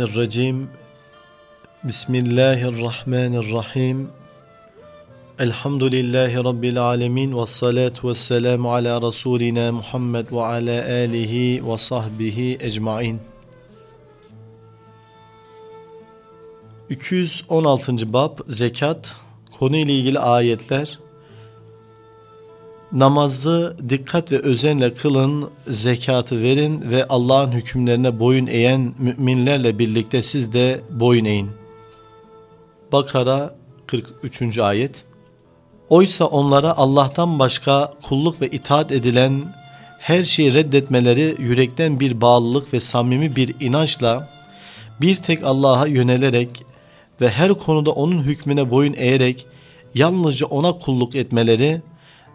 Euzu. Bismillahirrahmanirrahim. Elhamdülillahi rabbil alamin ve salatu vesselamu ala rasulina Muhammed ve ala alihi ve sahbihi ecmaîn. 216. bab zekat konu ile ilgili ayetler Namazı dikkat ve özenle kılın, zekatı verin ve Allah'ın hükümlerine boyun eğen müminlerle birlikte siz de boyun eğin. Bakara 43. ayet Oysa onlara Allah'tan başka kulluk ve itaat edilen her şeyi reddetmeleri yürekten bir bağlılık ve samimi bir inançla bir tek Allah'a yönelerek ve her konuda onun hükmüne boyun eğerek yalnızca ona kulluk etmeleri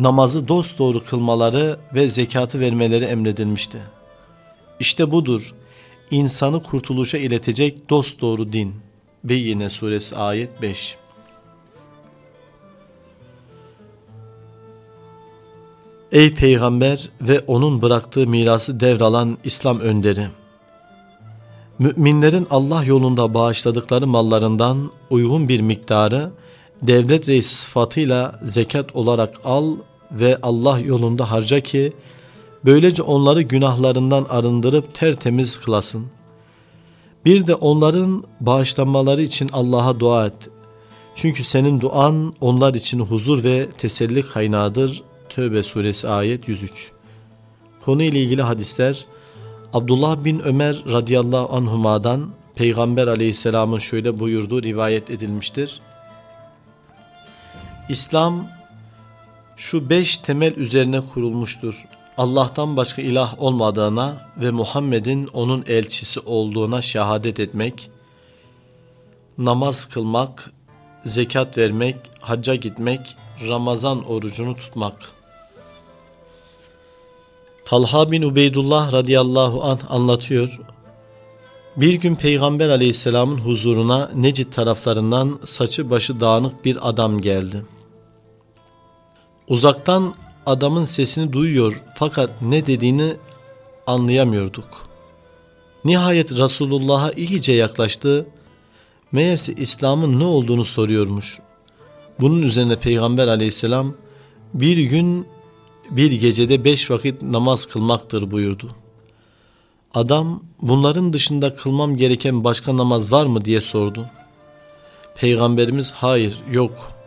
namazı dosdoğru kılmaları ve zekatı vermeleri emredilmişti. İşte budur insanı kurtuluşa iletecek dosdoğru din. Beyyine suresi ayet 5 Ey peygamber ve onun bıraktığı mirası devralan İslam önderi! Müminlerin Allah yolunda bağışladıkları mallarından uygun bir miktarı devlet reisi sıfatıyla zekat olarak al ve Allah yolunda harca ki böylece onları günahlarından arındırıp tertemiz kılasın. Bir de onların bağışlanmaları için Allah'a dua et. Çünkü senin duan onlar için huzur ve teselli kaynağıdır. Tövbe suresi ayet 103. Konu ile ilgili hadisler Abdullah bin Ömer radıyallahu anhuma'dan Peygamber aleyhisselamın şöyle buyurduğu rivayet edilmiştir. İslam şu beş temel üzerine kurulmuştur. Allah'tan başka ilah olmadığına ve Muhammed'in onun elçisi olduğuna şehadet etmek, namaz kılmak, zekat vermek, hacca gitmek, Ramazan orucunu tutmak. Talha bin Ubeydullah radıyallahu anh anlatıyor. Bir gün Peygamber aleyhisselamın huzuruna Necid taraflarından saçı başı dağınık bir adam geldi. Uzaktan adamın sesini duyuyor fakat ne dediğini anlayamıyorduk. Nihayet Resulullah'a iyice yaklaştı. Meğerse İslam'ın ne olduğunu soruyormuş. Bunun üzerine Peygamber aleyhisselam bir gün bir gecede beş vakit namaz kılmaktır buyurdu. Adam bunların dışında kılmam gereken başka namaz var mı diye sordu. Peygamberimiz hayır yok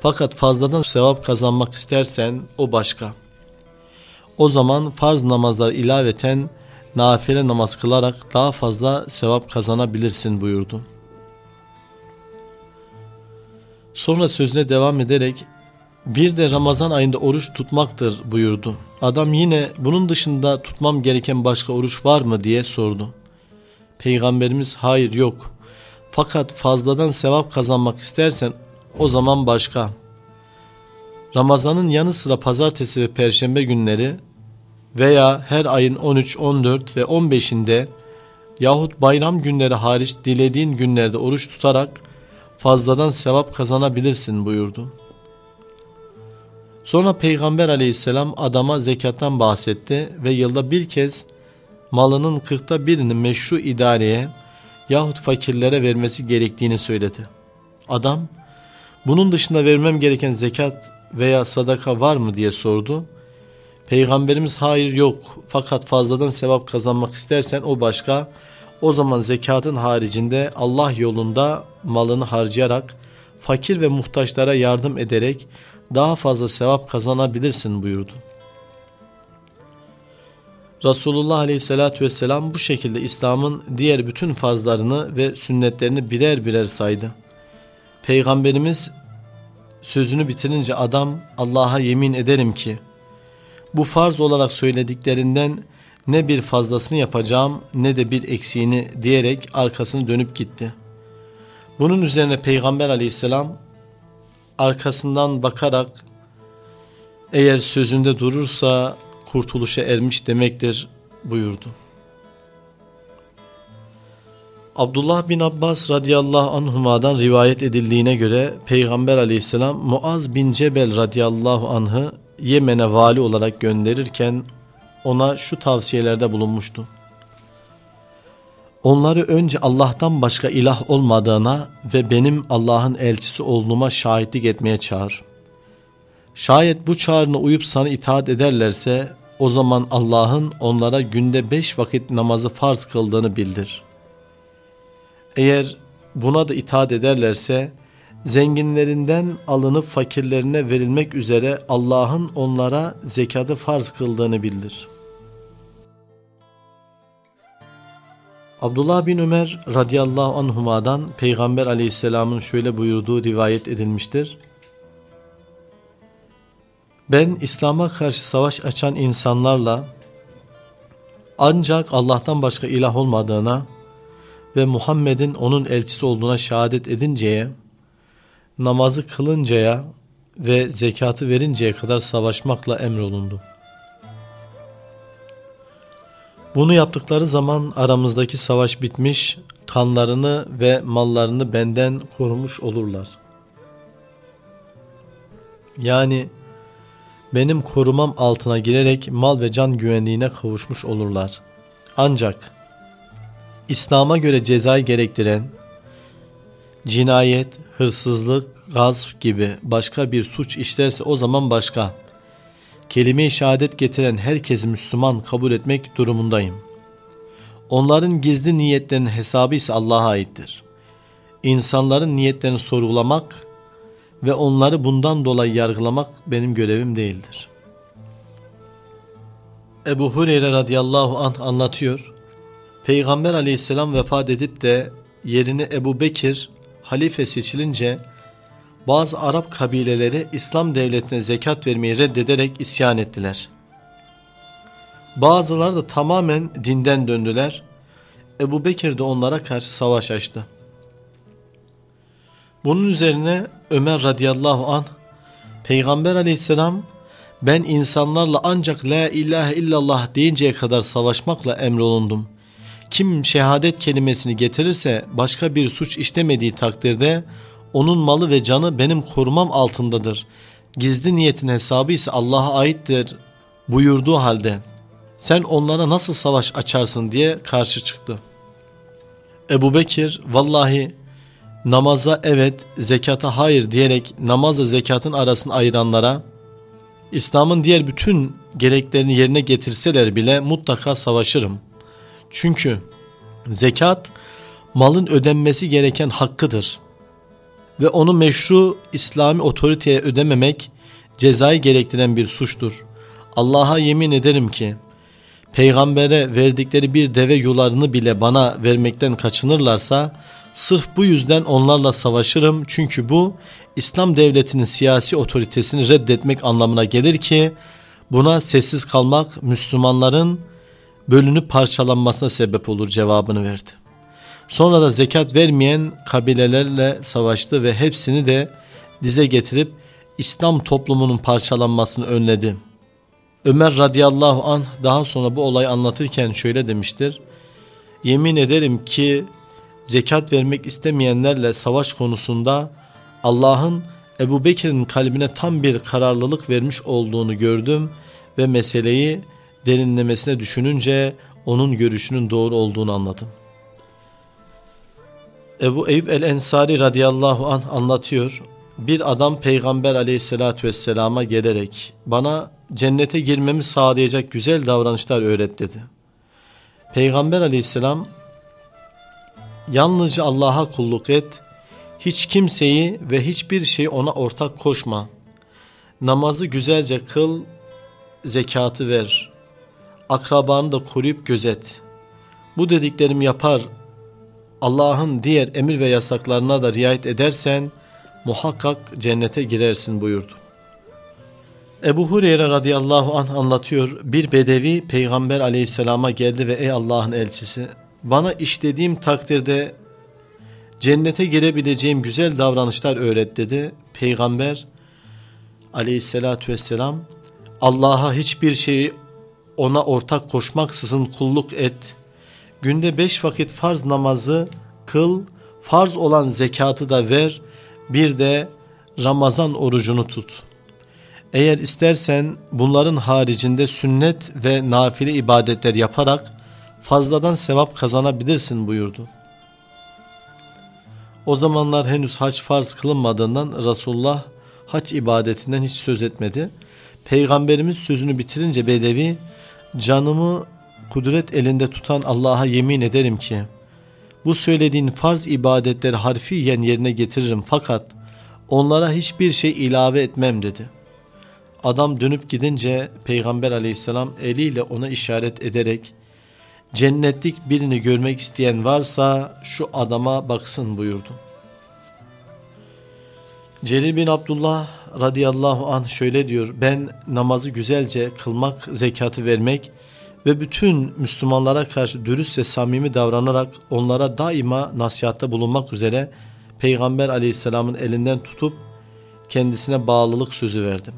fakat fazladan sevap kazanmak istersen o başka. O zaman farz namazlar ilaveten nafile namaz kılarak daha fazla sevap kazanabilirsin buyurdu. Sonra sözüne devam ederek bir de Ramazan ayında oruç tutmaktır buyurdu. Adam yine bunun dışında tutmam gereken başka oruç var mı diye sordu. Peygamberimiz hayır yok. Fakat fazladan sevap kazanmak istersen o zaman başka. Ramazanın yanı sıra pazartesi ve perşembe günleri veya her ayın 13, 14 ve 15'inde yahut bayram günleri hariç dilediğin günlerde oruç tutarak fazladan sevap kazanabilirsin buyurdu. Sonra Peygamber aleyhisselam adama zekattan bahsetti ve yılda bir kez malının kırkta birini meşru idareye yahut fakirlere vermesi gerektiğini söyledi. Adam bunun dışında vermem gereken zekat veya sadaka var mı diye sordu. Peygamberimiz hayır yok fakat fazladan sevap kazanmak istersen o başka. O zaman zekatın haricinde Allah yolunda malını harcayarak fakir ve muhtaçlara yardım ederek daha fazla sevap kazanabilirsin buyurdu. Resulullah Aleyhisselatü Vesselam bu şekilde İslam'ın diğer bütün farzlarını ve sünnetlerini birer birer saydı. Peygamberimiz sözünü bitirince adam Allah'a yemin ederim ki bu farz olarak söylediklerinden ne bir fazlasını yapacağım ne de bir eksiğini diyerek arkasını dönüp gitti. Bunun üzerine Peygamber aleyhisselam arkasından bakarak eğer sözünde durursa kurtuluşa ermiş demektir buyurdu. Abdullah bin Abbas radıyallahu anhuma'dan rivayet edildiğine göre Peygamber aleyhisselam Muaz bin Cebel radıyallahu anh'ı Yemen'e vali olarak gönderirken ona şu tavsiyelerde bulunmuştu. onları önce Allah'tan başka ilah olmadığına ve benim Allah'ın elçisi olduğuma şahitlik etmeye çağır. Şayet bu çağrına uyup sana itaat ederlerse o zaman Allah'ın onlara günde beş vakit namazı farz kıldığını bildir. Eğer buna da itaat ederlerse zenginlerinden alınıp fakirlerine verilmek üzere Allah'ın onlara zekatı farz kıldığını bildir. Abdullah bin Ömer radıyallahu anhuma'dan Peygamber aleyhisselamın şöyle buyurduğu rivayet edilmiştir. Ben İslam'a karşı savaş açan insanlarla ancak Allah'tan başka ilah olmadığına ve Muhammed'in onun elçisi olduğuna şehadet edinceye, namazı kılıncaya ve zekatı verinceye kadar savaşmakla emrolundu. Bunu yaptıkları zaman aramızdaki savaş bitmiş, kanlarını ve mallarını benden korumuş olurlar. Yani benim korumam altına girerek mal ve can güvenliğine kavuşmuş olurlar. Ancak İslam'a göre cezayı gerektiren cinayet, hırsızlık, gasp gibi başka bir suç işlerse o zaman başka. Kelime-i şehadet getiren herkesi Müslüman kabul etmek durumundayım. Onların gizli niyetlerinin hesabı ise Allah'a aittir. İnsanların niyetlerini sorgulamak ve onları bundan dolayı yargılamak benim görevim değildir. Ebu Hureyre radıyallahu anh anlatıyor. Peygamber aleyhisselam vefat edip de yerine Ebu Bekir halife seçilince bazı Arap kabileleri İslam devletine zekat vermeyi reddederek isyan ettiler. Bazıları da tamamen dinden döndüler. Ebu Bekir de onlara karşı savaş açtı. Bunun üzerine Ömer radıyallahu an Peygamber aleyhisselam ben insanlarla ancak la ilahe illallah deyinceye kadar savaşmakla emrolundum. Kim şehadet kelimesini getirirse başka bir suç işlemediği takdirde onun malı ve canı benim korumam altındadır. Gizli niyetin hesabı ise Allah'a aittir buyurduğu halde sen onlara nasıl savaş açarsın diye karşı çıktı. Ebu Bekir vallahi namaza evet, zekata hayır diyerek namazla zekatın arasını ayıranlara, İslam'ın diğer bütün gereklerini yerine getirseler bile mutlaka savaşırım. Çünkü zekat malın ödenmesi gereken hakkıdır. Ve onu meşru İslami otoriteye ödememek cezayı gerektiren bir suçtur. Allah'a yemin ederim ki peygambere verdikleri bir deve yularını bile bana vermekten kaçınırlarsa Sırf bu yüzden onlarla savaşırım çünkü bu İslam devletinin siyasi otoritesini reddetmek anlamına gelir ki buna sessiz kalmak Müslümanların bölünüp parçalanmasına sebep olur cevabını verdi. Sonra da zekat vermeyen kabilelerle savaştı ve hepsini de dize getirip İslam toplumunun parçalanmasını önledi. Ömer radıyallahu anh daha sonra bu olayı anlatırken şöyle demiştir. Yemin ederim ki zekat vermek istemeyenlerle savaş konusunda Allah'ın Ebu Bekir'in kalbine tam bir kararlılık vermiş olduğunu gördüm ve meseleyi derinlemesine düşününce onun görüşünün doğru olduğunu anladım. Ebu Eyüp el-Ensari radıyallahu anh anlatıyor. Bir adam peygamber aleyhissalatü vesselama gelerek bana cennete girmemi sağlayacak güzel davranışlar öğret dedi. Peygamber aleyhisselam Yalnızca Allah'a kulluk et. Hiç kimseyi ve hiçbir şey ona ortak koşma. Namazı güzelce kıl, zekatı ver. Akrabanı da koruyup gözet. Bu dediklerimi yapar. Allah'ın diğer emir ve yasaklarına da riayet edersen muhakkak cennete girersin buyurdu. Ebu Hureyre radıyallahu anh anlatıyor. Bir bedevi peygamber aleyhisselama geldi ve ey Allah'ın elçisi bana işlediğim takdirde cennete girebileceğim güzel davranışlar öğret dedi. Peygamber aleyhissalatü vesselam Allah'a hiçbir şeyi ona ortak koşmaksızın kulluk et. Günde beş vakit farz namazı kıl, farz olan zekatı da ver, bir de Ramazan orucunu tut. Eğer istersen bunların haricinde sünnet ve nafile ibadetler yaparak fazladan sevap kazanabilirsin buyurdu. O zamanlar henüz hac farz kılınmadığından Resulullah hac ibadetinden hiç söz etmedi. Peygamberimiz sözünü bitirince Bedevi canımı kudret elinde tutan Allah'a yemin ederim ki bu söylediğin farz ibadetleri harfiyen yerine getiririm fakat onlara hiçbir şey ilave etmem dedi. Adam dönüp gidince Peygamber aleyhisselam eliyle ona işaret ederek cennetlik birini görmek isteyen varsa şu adama baksın buyurdu. Celil bin Abdullah radıyallahu anh şöyle diyor. Ben namazı güzelce kılmak, zekatı vermek ve bütün Müslümanlara karşı dürüst ve samimi davranarak onlara daima nasihatta bulunmak üzere Peygamber aleyhisselamın elinden tutup kendisine bağlılık sözü verdim.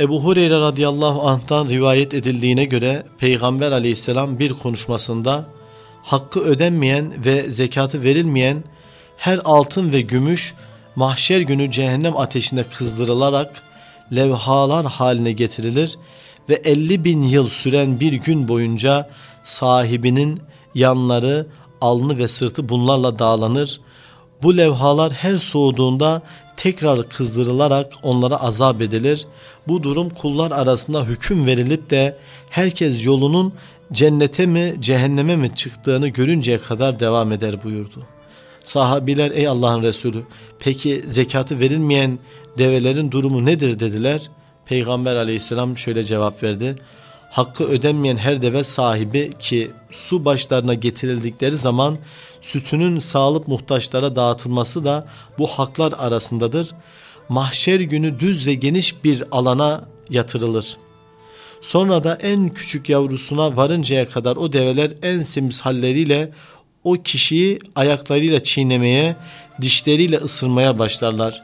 Ebu Hureyre radıyallahu anh'tan rivayet edildiğine göre Peygamber aleyhisselam bir konuşmasında hakkı ödenmeyen ve zekatı verilmeyen her altın ve gümüş mahşer günü cehennem ateşinde kızdırılarak levhalar haline getirilir ve 50 bin yıl süren bir gün boyunca sahibinin yanları, alnı ve sırtı bunlarla dağlanır. Bu levhalar her soğuduğunda tekrar kızdırılarak onlara azap edilir. Bu durum kullar arasında hüküm verilip de herkes yolunun cennete mi cehenneme mi çıktığını görünceye kadar devam eder buyurdu. Sahabiler ey Allah'ın Resulü peki zekatı verilmeyen develerin durumu nedir dediler. Peygamber aleyhisselam şöyle cevap verdi. Hakkı ödenmeyen her deve sahibi ki su başlarına getirildikleri zaman sütünün sağlık muhtaçlara dağıtılması da bu haklar arasındadır. Mahşer günü düz ve geniş bir alana yatırılır. Sonra da en küçük yavrusuna varıncaya kadar o develer en semiz halleriyle o kişiyi ayaklarıyla çiğnemeye, dişleriyle ısırmaya başlarlar.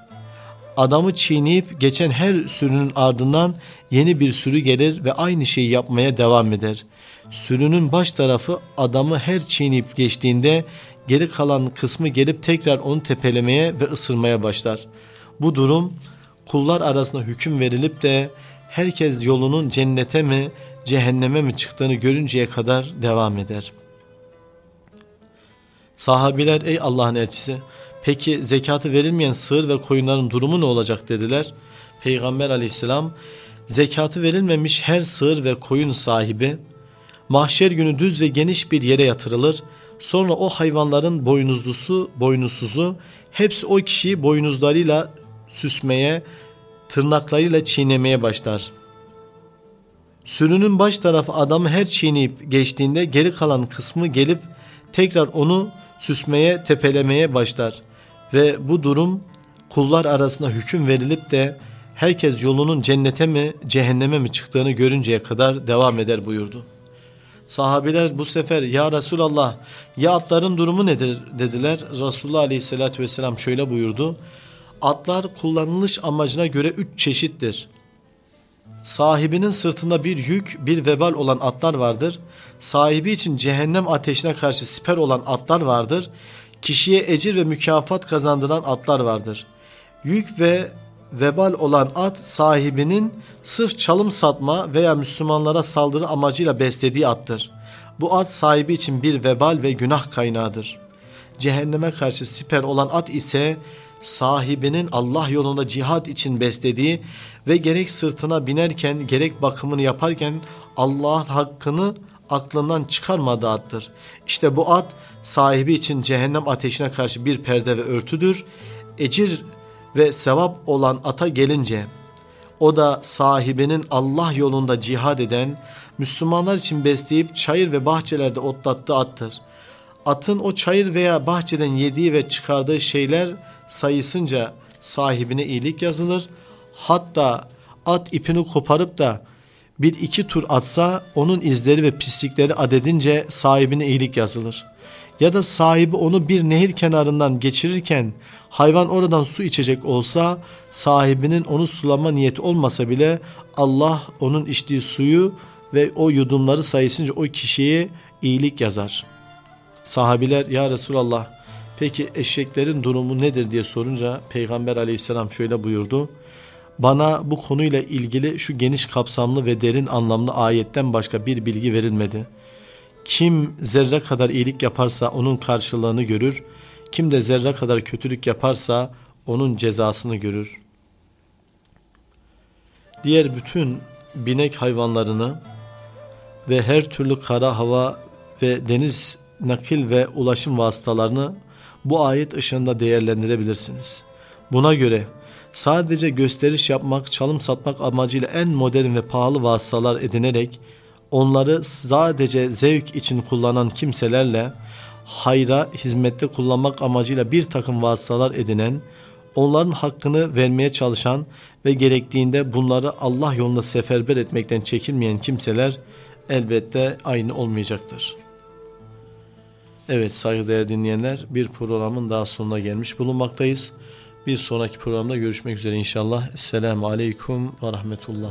Adamı çiğneyip geçen her sürünün ardından yeni bir sürü gelir ve aynı şeyi yapmaya devam eder. Sürünün baş tarafı adamı her çiğneyip geçtiğinde geri kalan kısmı gelip tekrar onu tepelemeye ve ısırmaya başlar. Bu durum kullar arasında hüküm verilip de herkes yolunun cennete mi cehenneme mi çıktığını görünceye kadar devam eder. Sahabiler ey Allah'ın elçisi peki zekatı verilmeyen sığır ve koyunların durumu ne olacak dediler. Peygamber aleyhisselam zekatı verilmemiş her sığır ve koyun sahibi mahşer günü düz ve geniş bir yere yatırılır. Sonra o hayvanların boynuzlusu, boynuzsuzu hepsi o kişiyi boynuzlarıyla süsmeye, tırnaklarıyla çiğnemeye başlar. Sürünün baş tarafı adamı her çiğneyip geçtiğinde geri kalan kısmı gelip tekrar onu süsmeye, tepelemeye başlar. Ve bu durum kullar arasında hüküm verilip de herkes yolunun cennete mi, cehenneme mi çıktığını görünceye kadar devam eder buyurdu. Sahabiler bu sefer ya Resulallah ya atların durumu nedir dediler. Resulullah aleyhissalatü vesselam şöyle buyurdu. Atlar kullanılış amacına göre üç çeşittir. Sahibinin sırtında bir yük, bir vebal olan atlar vardır. Sahibi için cehennem ateşine karşı siper olan atlar vardır. Kişiye ecir ve mükafat kazandıran atlar vardır. Yük ve vebal olan at sahibinin sırf çalım satma veya Müslümanlara saldırı amacıyla beslediği attır. Bu at sahibi için bir vebal ve günah kaynağıdır. Cehenneme karşı siper olan at ise sahibinin Allah yolunda cihad için beslediği ve gerek sırtına binerken gerek bakımını yaparken Allah'ın hakkını aklından çıkarmadığı attır. İşte bu at sahibi için cehennem ateşine karşı bir perde ve örtüdür. Ecir ve sevap olan ata gelince o da sahibinin Allah yolunda cihad eden, Müslümanlar için besleyip çayır ve bahçelerde otlattığı attır. Atın o çayır veya bahçeden yediği ve çıkardığı şeyler sayısınca sahibine iyilik yazılır. Hatta at ipini koparıp da bir iki tur atsa onun izleri ve pislikleri adedince sahibine iyilik yazılır. Ya da sahibi onu bir nehir kenarından geçirirken hayvan oradan su içecek olsa sahibinin onu sulama niyeti olmasa bile Allah onun içtiği suyu ve o yudumları sayısınca o kişiye iyilik yazar. Sahabiler ya Resulallah Peki eşeklerin durumu nedir diye sorunca Peygamber aleyhisselam şöyle buyurdu. Bana bu konuyla ilgili şu geniş kapsamlı ve derin anlamlı ayetten başka bir bilgi verilmedi. Kim zerre kadar iyilik yaparsa onun karşılığını görür. Kim de zerre kadar kötülük yaparsa onun cezasını görür. Diğer bütün binek hayvanlarını ve her türlü kara hava ve deniz nakil ve ulaşım vasıtalarını bu ayet ışığında değerlendirebilirsiniz. Buna göre sadece gösteriş yapmak, çalım satmak amacıyla en modern ve pahalı vasıtalar edinerek onları sadece zevk için kullanan kimselerle hayra, hizmette kullanmak amacıyla bir takım vasıtalar edinen, onların hakkını vermeye çalışan ve gerektiğinde bunları Allah yolunda seferber etmekten çekinmeyen kimseler elbette aynı olmayacaktır. Evet saygıdeğer dinleyenler bir programın daha sonuna gelmiş bulunmaktayız. Bir sonraki programda görüşmek üzere inşallah. Esselamu Aleyküm ve Rahmetullah.